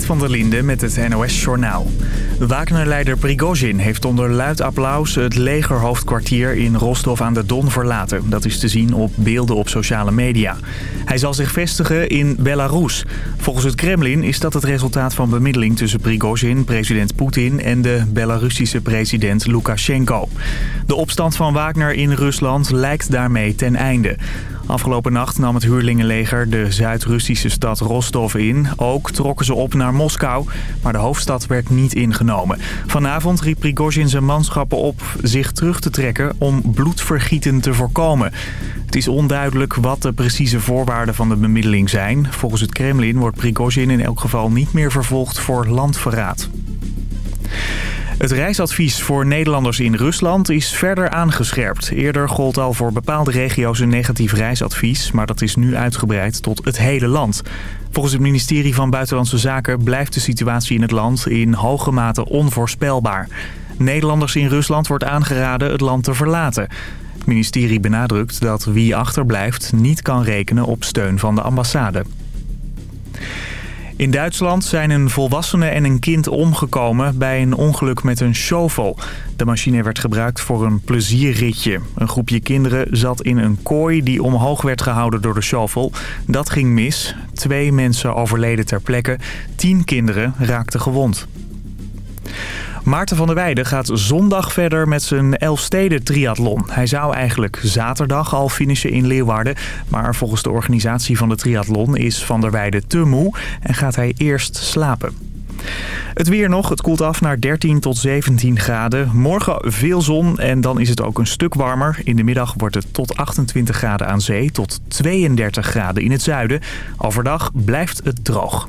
Van der Linde met het NOS-journaal. Wagner-leider Prigozhin heeft onder luid applaus het legerhoofdkwartier in Rostov aan de Don verlaten. Dat is te zien op beelden op sociale media. Hij zal zich vestigen in Belarus. Volgens het Kremlin is dat het resultaat van bemiddeling tussen Prigozhin, president Poetin en de Belarusische president Lukashenko. De opstand van Wagner in Rusland lijkt daarmee ten einde. Afgelopen nacht nam het huurlingenleger de Zuid-Russische stad Rostov in. Ook trokken ze op naar Moskou, maar de hoofdstad werd niet ingenomen. Vanavond riep Prigozhin zijn manschappen op zich terug te trekken om bloedvergieten te voorkomen. Het is onduidelijk wat de precieze voorwaarden van de bemiddeling zijn. Volgens het Kremlin wordt Prigozhin in elk geval niet meer vervolgd voor landverraad. Het reisadvies voor Nederlanders in Rusland is verder aangescherpt. Eerder gold al voor bepaalde regio's een negatief reisadvies... maar dat is nu uitgebreid tot het hele land. Volgens het ministerie van Buitenlandse Zaken blijft de situatie in het land in hoge mate onvoorspelbaar. Nederlanders in Rusland wordt aangeraden het land te verlaten. Het ministerie benadrukt dat wie achterblijft niet kan rekenen op steun van de ambassade. In Duitsland zijn een volwassene en een kind omgekomen bij een ongeluk met een shovel. De machine werd gebruikt voor een plezierritje. Een groepje kinderen zat in een kooi die omhoog werd gehouden door de shovel. Dat ging mis. Twee mensen overleden ter plekke. Tien kinderen raakten gewond. Maarten van der Weijden gaat zondag verder met zijn Elfsteden triathlon. Hij zou eigenlijk zaterdag al finishen in Leeuwarden. Maar volgens de organisatie van de triathlon is van der Weijden te moe en gaat hij eerst slapen. Het weer nog, het koelt af naar 13 tot 17 graden. Morgen veel zon en dan is het ook een stuk warmer. In de middag wordt het tot 28 graden aan zee tot 32 graden in het zuiden. Overdag blijft het droog.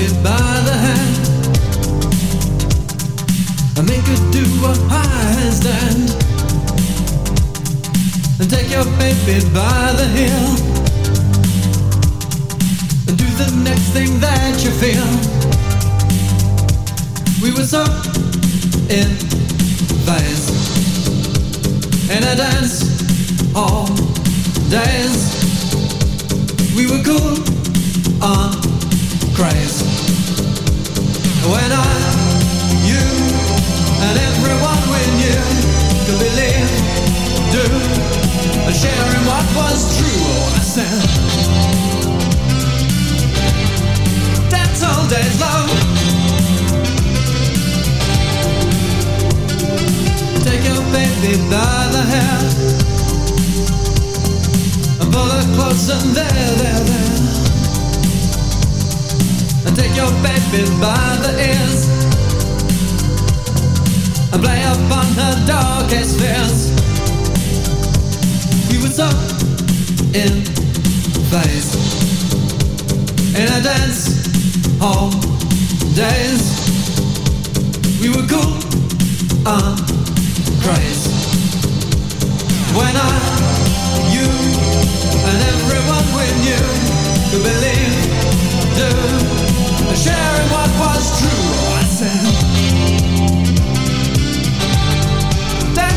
Your by the hand and make her do a handstand. And take your baby by the heel upon her darkest fears. We were so in phase in a dance hall days. We were cool on craze when I, you, and everyone we knew could believe, do sharing what was true. I said,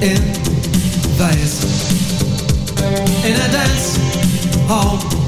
in Vegas in a dance hall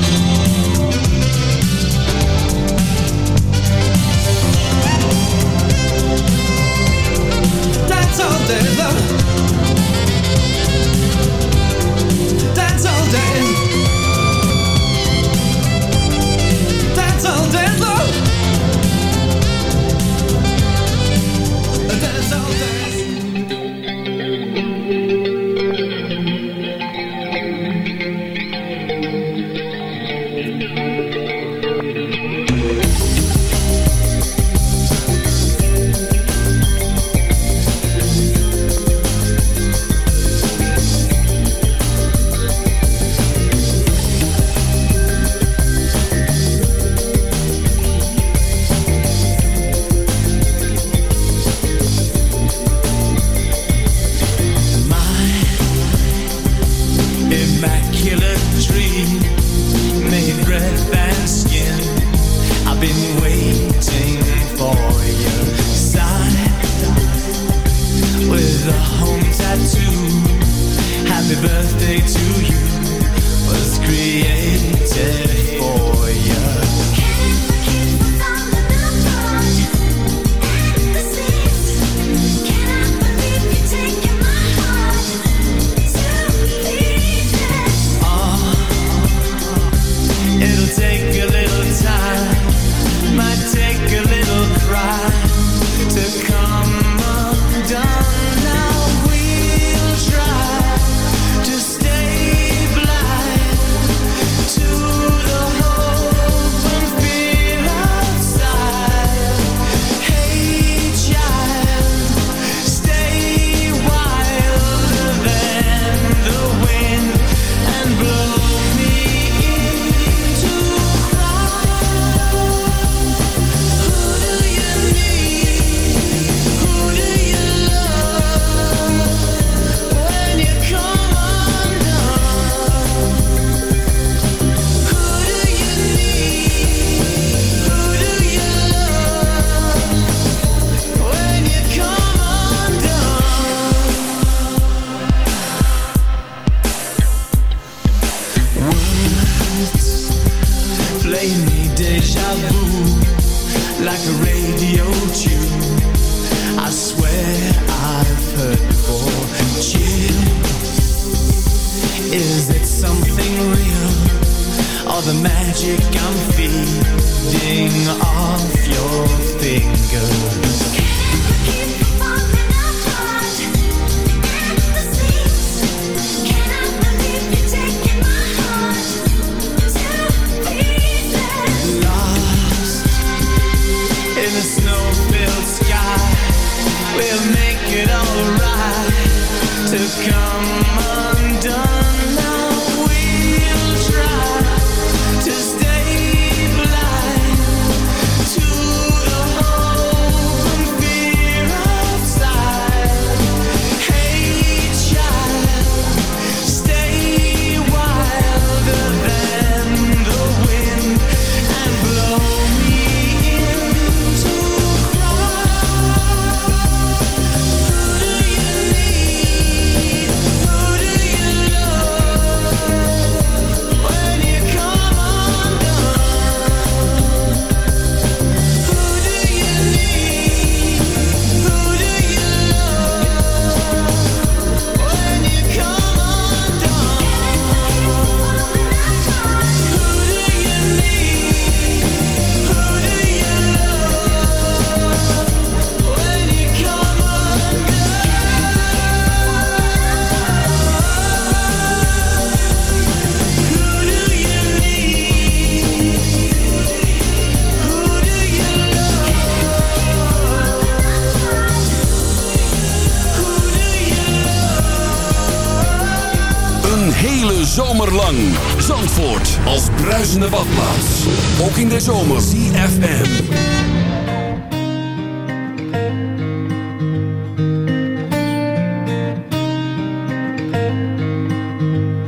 de badplaats. Ook in de zomer. CFM.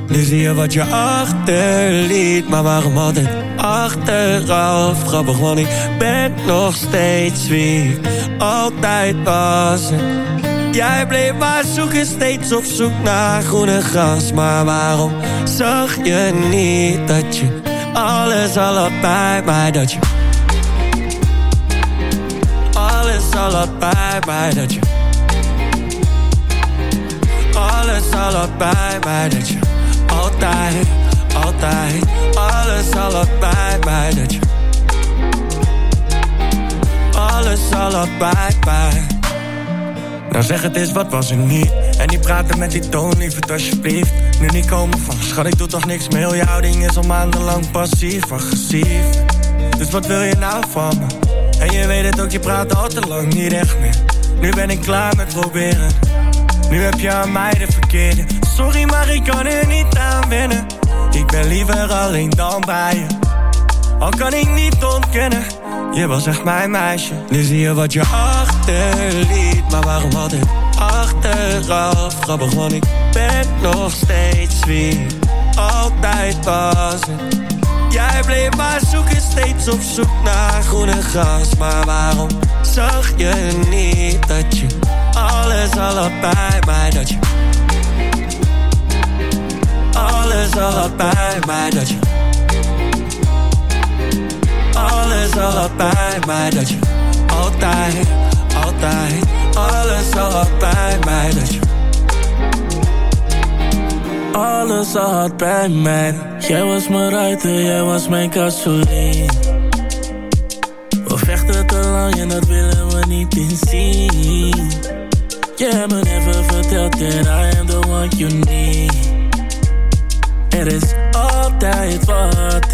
Nu zie je wat je achterliet, maar waarom altijd achteraf? Grappig, want ik ben nog steeds wie altijd was. Jij bleef maar zoeken, steeds op zoek naar groene gras. Maar waarom zag je niet dat je alles al had bij mij Dat je alles al had bij mij Dat je alles al had bij mij Dat je altijd, altijd Alles bij mij Dat je alles al had bij mij nou zeg het eens, wat was er niet? En die praten met die toon, lief het alsjeblieft Nu niet komen van, schat ik doe toch niks meer. Heel je houding is al maandenlang passief, agressief. Dus wat wil je nou van me? En je weet het ook, je praat al te lang niet echt meer. Nu ben ik klaar met proberen. Nu heb je aan mij de verkeerde. Sorry, maar ik kan er niet aan winnen Ik ben liever alleen dan bij je. Al kan ik niet ontkennen je was echt mijn meisje. Nu zie je wat je achterliet Maar waarom altijd achteraf. Grappig want ik ben nog steeds wie Altijd was. Jij bleef maar zoeken Steeds op zoek naar groene gras. Maar waarom zag je niet Dat je alles al had bij mij? Dat je alles al had bij mij Dat je alles al had bij mij Dat je altijd, altijd. Alles al had bij mij Dat je Alles al had bij mij. Jij was mijn ruiter, jij was mijn gasoline We vechten te lang en dat willen we niet inzien Je hebt me even verteld that I am the one you need. Er is altijd wat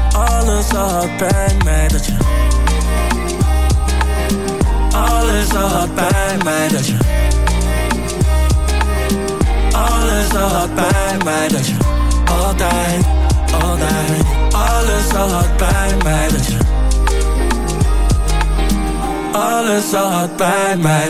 alles had bij mij Dat je alles had bij mij Dat je alles had bij mij Dat je altijd, altijd Alles had bij mij Dat je alles had bij mij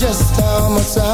just how much I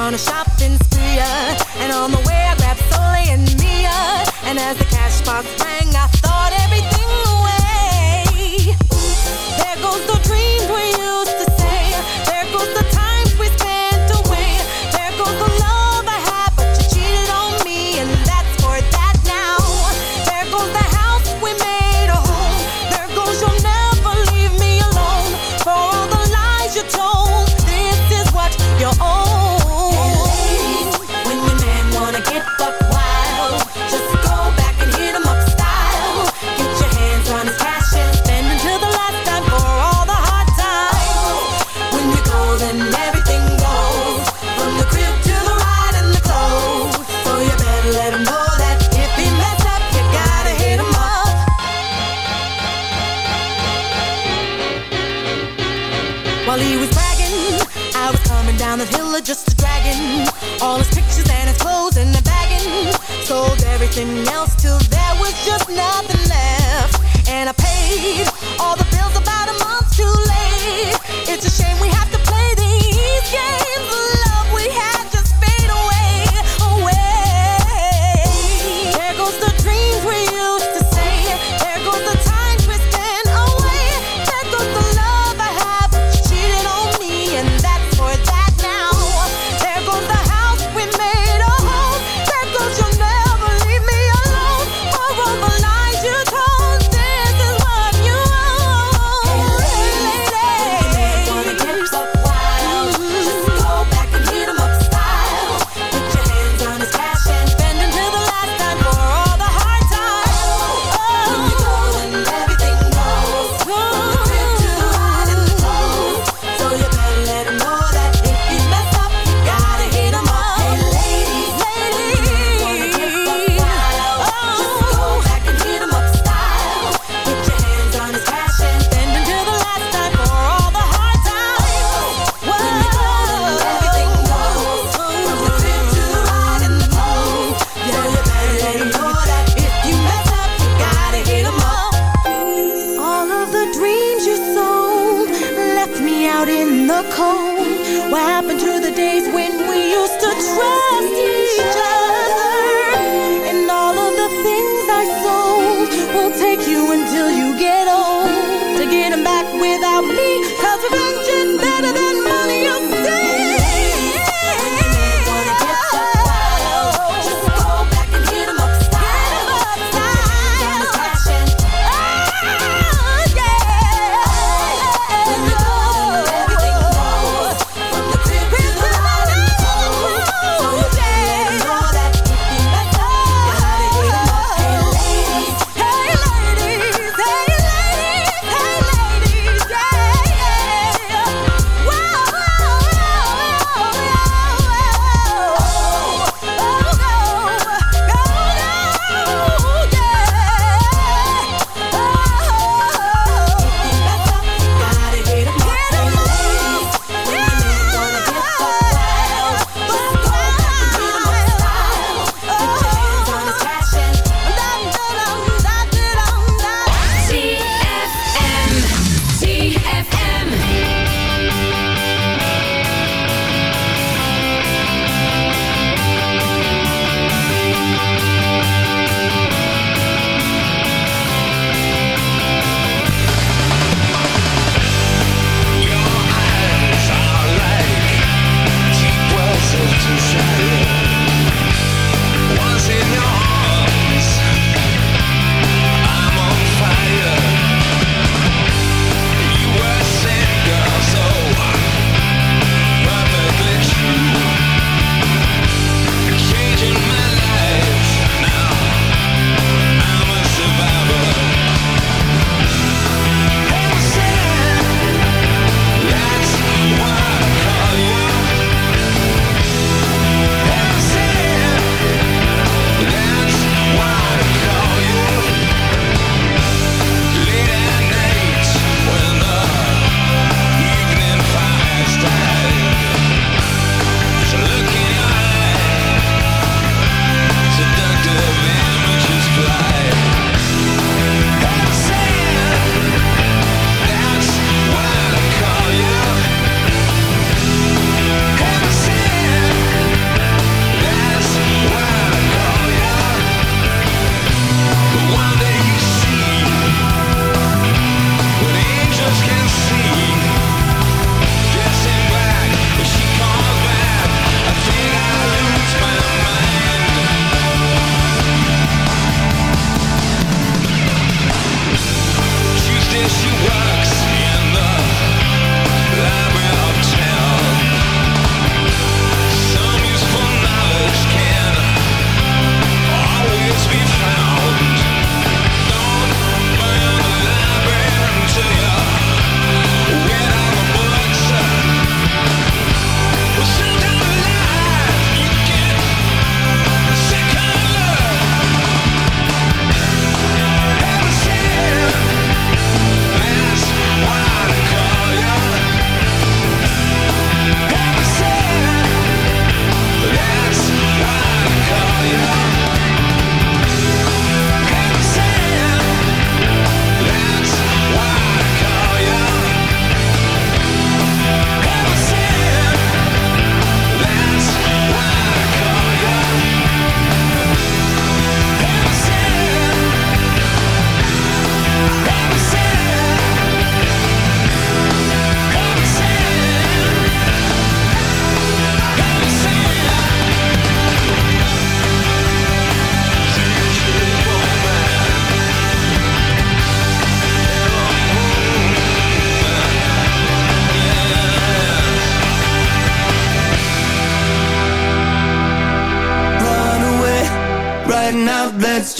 on a shopping spree, uh. and on the way I grab Soleil and Mia, and as the cash box rang.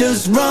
Just run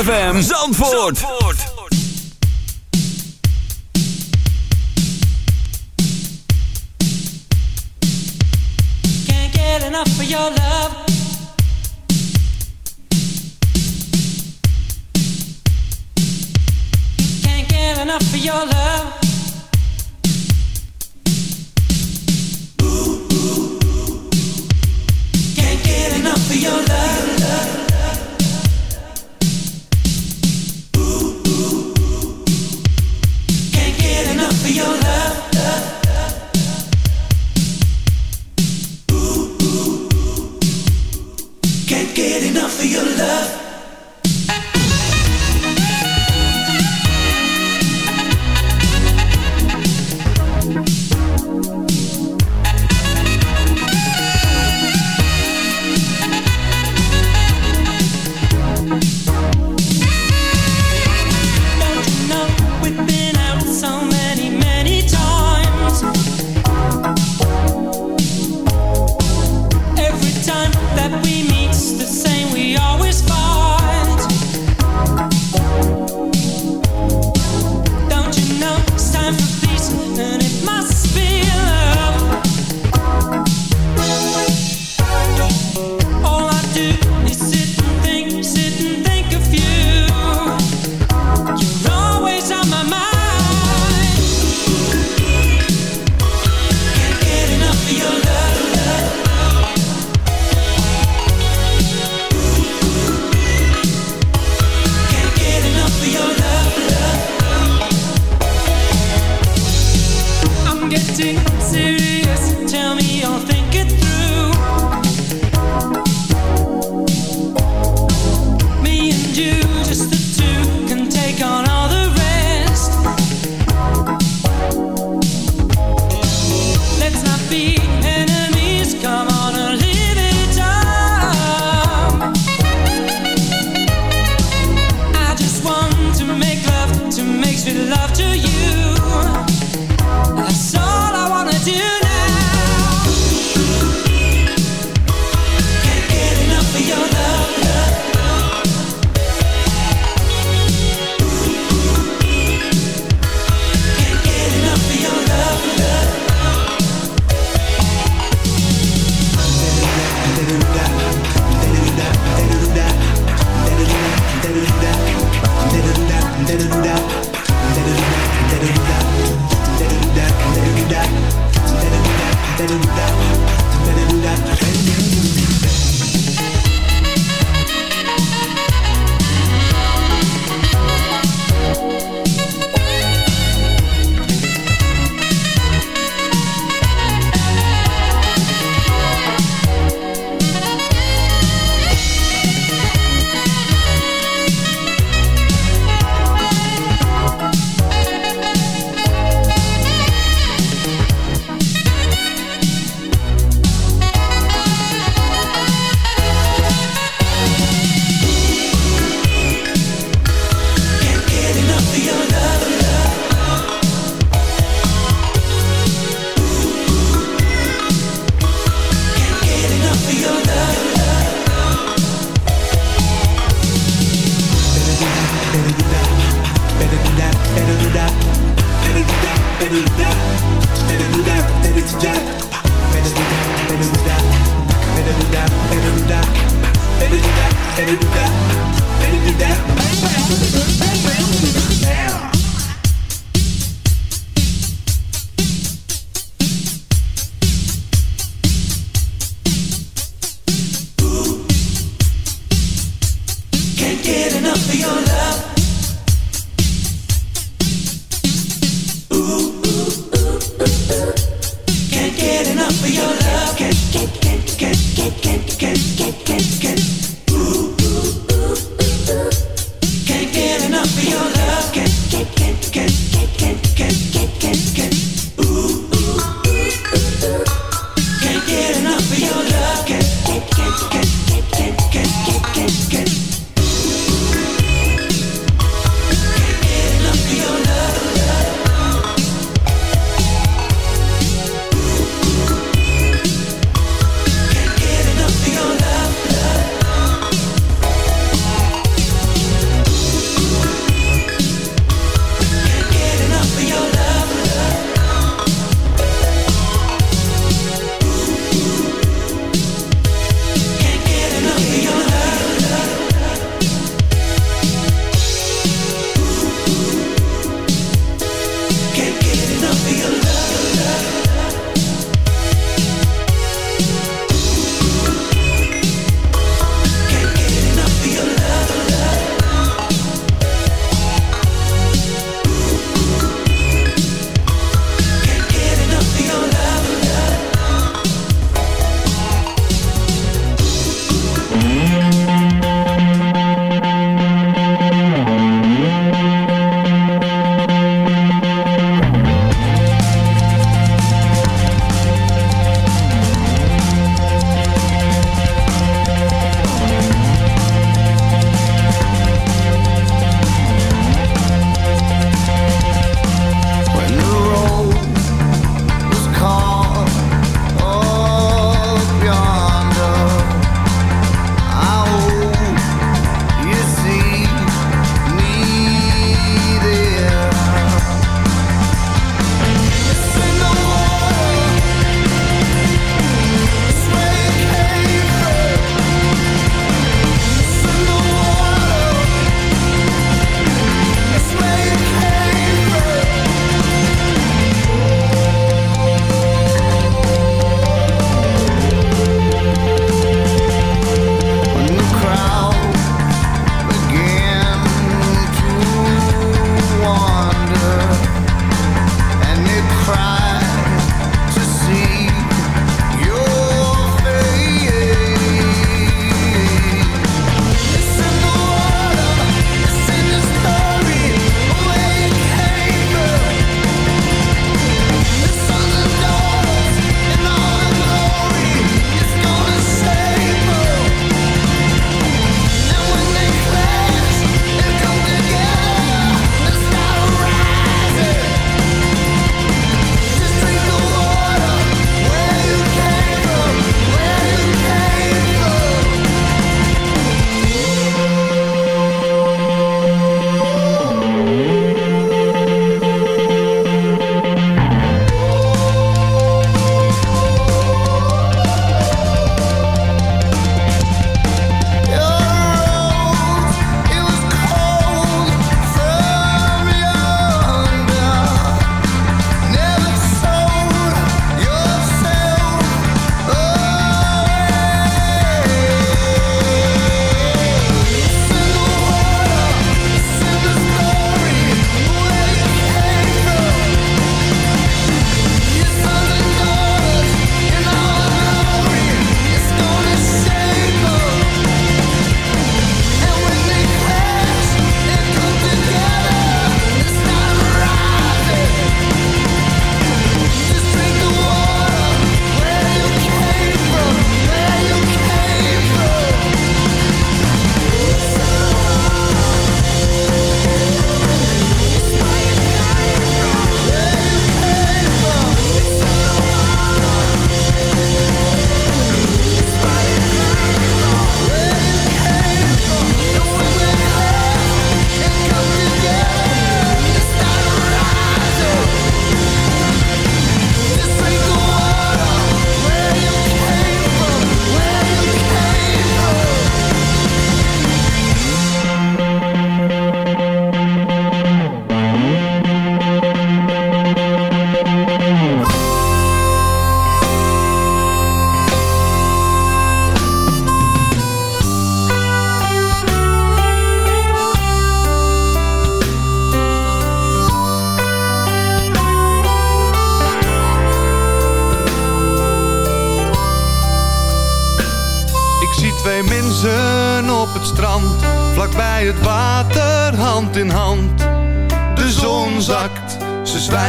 ZFM Zandvoort.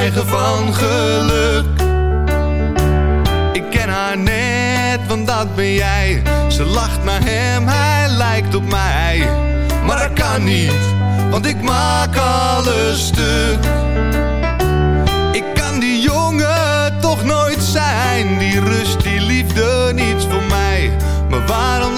Van geluk. Ik ken haar net, want dat ben jij. Ze lacht naar hem, hij lijkt op mij. Maar dat kan niet, want ik maak alles stuk. Ik kan die jongen toch nooit zijn, die rust, die liefde, niets voor mij. Maar waarom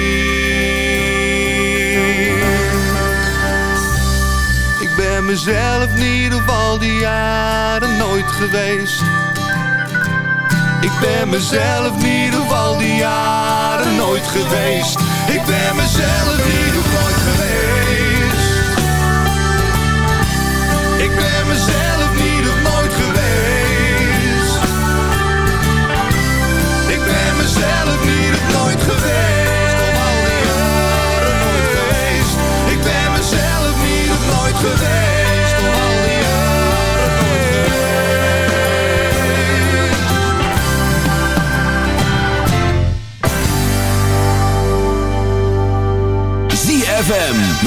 Mezelf niet op al die jaren nooit geweest. Ik ben mezelf niet op al die jaren nooit geweest. Ik ben mezelf niet op nooit geweest. Ik ben mezelf niet op nooit geweest. Ik ben mezelf niet op nooit geweest.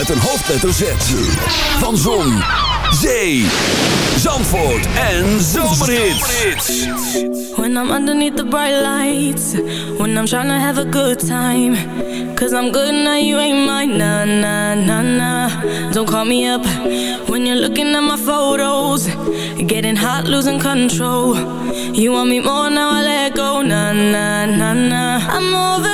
Met een hoofdletter Z. Van Zon, Zee, Zandvoort en Zomerhits. When I'm underneath the bright lights, when I'm trying to have a good time. Cause I'm good now, you ain't mine, nah, nah, nah, nah. Don't call me up when you're looking at my photos. Getting hot, losing control. You want me more, now I let go, nah, nah, nah, nah. I'm over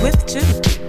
with two.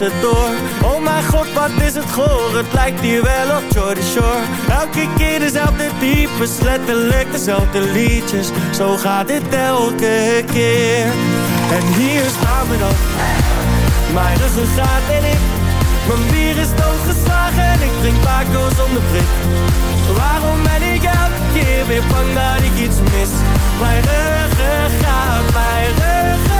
Tussendoor Oh mijn god, wat is het goor? Het lijkt hier wel op Jordy Shore. Elke keer dezelfde types Letterlijk dezelfde liedjes. Zo gaat dit elke keer. En hier staan we dan. Mijn ruggengraat en ik Mijn bier is doodgeslagen En ik drink Paco zonder prik. Waarom ben ik elke keer weer bang dat ik iets mis? Mijn ruggengraat, mijn ruggengraat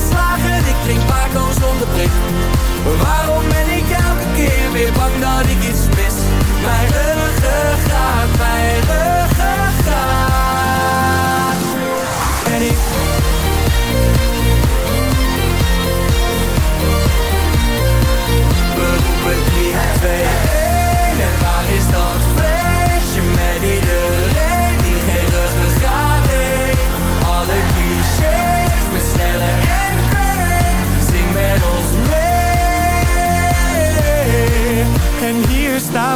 Ik drink Paco zonder prik. Waarom ben ik elke keer weer bang dat ik iets mis? Mijn ruggengraat, mijn ruggengraat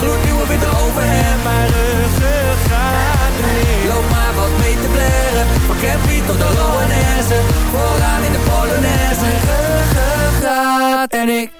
gloednieuwe witte overhemd. Mijn ruggengraat remix Loop maar wat mee te blaren. Van Campy tot de Loanesse. Vooraan in de Polonaise. Ruggengraat en ik.